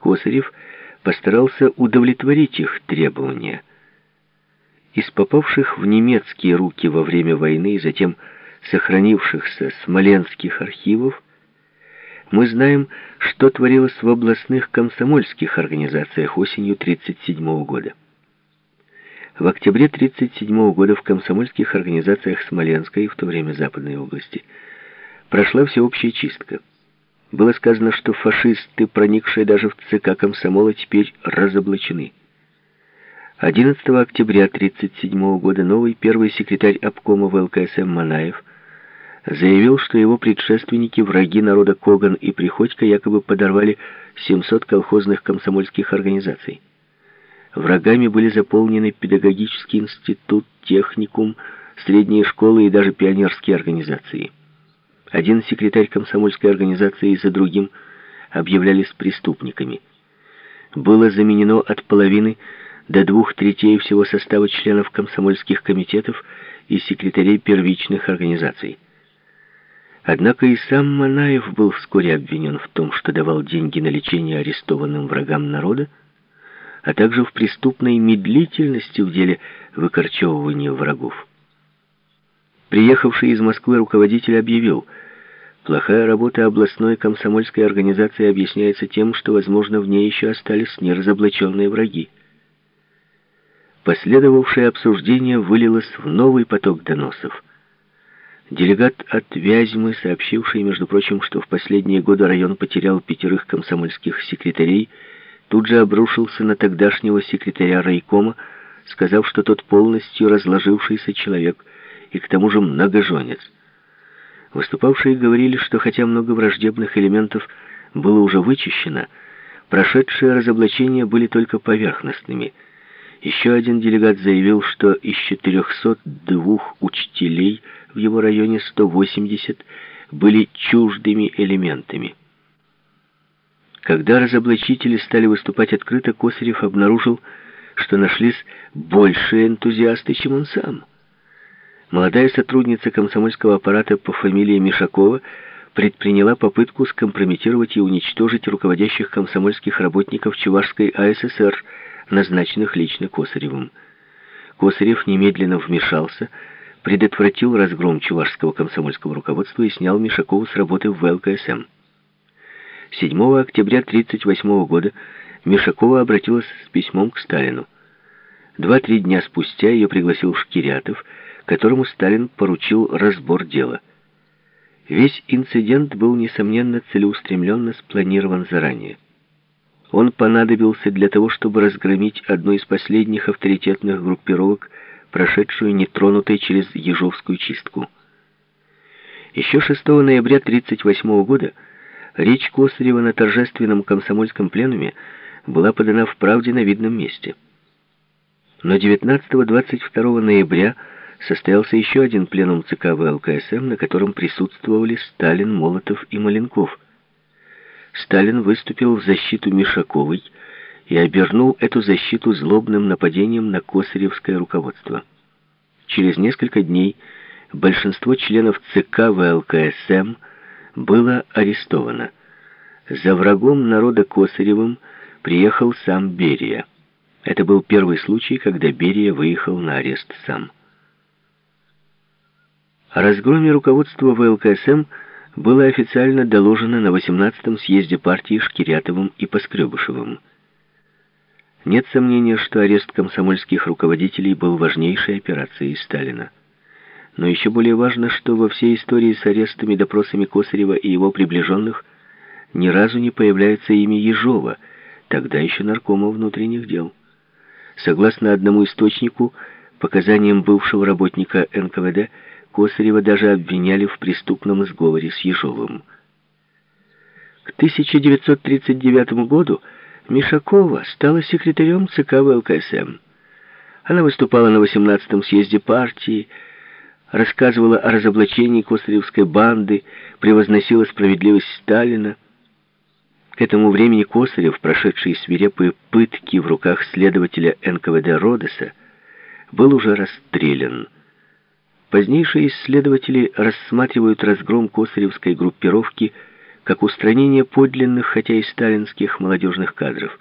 Косарев постарался удовлетворить их требования. Из попавших в немецкие руки во время войны и затем сохранившихся смоленских архивов мы знаем, что творилось в областных комсомольских организациях осенью 1937 года. В октябре 1937 года в комсомольских организациях Смоленской, в то время Западной области, прошла всеобщая чистка. Было сказано, что фашисты, проникшие даже в ЦК комсомола, теперь разоблачены. 11 октября 1937 года новый первый секретарь обкома ВЛКСМ Манаев заявил, что его предшественники, враги народа Коган и Приходько, якобы подорвали 700 колхозных комсомольских организаций. Врагами были заполнены педагогический институт, техникум, средние школы и даже пионерские организации. Один секретарь комсомольской организации за другим объявлялись преступниками. Было заменено от половины до двух третей всего состава членов комсомольских комитетов и секретарей первичных организаций. Однако и сам Манаев был вскоре обвинен в том, что давал деньги на лечение арестованным врагам народа, а также в преступной медлительности в деле выкорчевывания врагов. Приехавший из Москвы руководитель объявил, плохая работа областной комсомольской организации объясняется тем, что, возможно, в ней еще остались неразоблаченные враги. Последовавшее обсуждение вылилось в новый поток доносов. Делегат от Вязьмы, сообщивший, между прочим, что в последние годы район потерял пятерых комсомольских секретарей, тут же обрушился на тогдашнего секретаря райкома, сказав, что тот полностью разложившийся человек и к тому же многоженец. Выступавшие говорили, что хотя много враждебных элементов было уже вычищено, прошедшие разоблачения были только поверхностными. Еще один делегат заявил, что из 402 учителей в его районе 180 были чуждыми элементами. Когда разоблачители стали выступать открыто, Косарев обнаружил, что нашлись большие энтузиасты, чем он сам. Молодая сотрудница комсомольского аппарата по фамилии Мишакова предприняла попытку скомпрометировать и уничтожить руководящих комсомольских работников Чувашской АССР, назначенных лично Косаревым. Косарев немедленно вмешался, предотвратил разгром чувашского комсомольского руководства и снял Мишакову с работы в ВЛКСМ. 7 октября 1938 года Мишакова обратилась с письмом к Сталину. Два-три дня спустя ее пригласил Шкирятов, которому Сталин поручил разбор дела. Весь инцидент был, несомненно, целеустремленно спланирован заранее. Он понадобился для того, чтобы разгромить одну из последних авторитетных группировок, прошедшую нетронутой через Ежовскую чистку. Еще 6 ноября 1938 года Речь Косарева на торжественном комсомольском пленуме была подана в «Правде» на видном месте. Но 19-22 ноября состоялся еще один пленум ЦК ВЛКСМ, на котором присутствовали Сталин, Молотов и Маленков. Сталин выступил в защиту Мишаковой и обернул эту защиту злобным нападением на косаревское руководство. Через несколько дней большинство членов ЦК ВЛКСМ было арестовано. За врагом народа Косаревым приехал сам Берия. Это был первый случай, когда Берия выехал на арест сам. О разгроме руководства ВЛКСМ было официально доложено на 18-м съезде партии Шкирятовым и Поскребышевым. Нет сомнения, что арест комсомольских руководителей был важнейшей операцией Сталина. Но еще более важно, что во всей истории с арестами, допросами Косарева и его приближенных ни разу не появляется имя Ежова, тогда еще наркома внутренних дел. Согласно одному источнику, показаниям бывшего работника НКВД, Косарева даже обвиняли в преступном сговоре с Ежовым. К 1939 году Мишакова стала секретарем ЦК ВЛКСМ. Она выступала на 18-м съезде партии, рассказывала о разоблачении Косаревской банды, превозносила справедливость Сталина. К этому времени Косарев, прошедший свирепые пытки в руках следователя НКВД Родеса, был уже расстрелян. Позднейшие исследователи рассматривают разгром Косаревской группировки как устранение подлинных, хотя и сталинских, молодежных кадров.